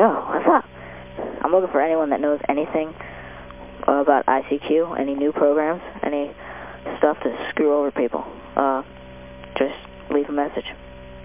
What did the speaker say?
yo, what's up? I'm looking for anyone that knows anything about ICQ, any new programs, any stuff to screw over people. Uh, just leave a message.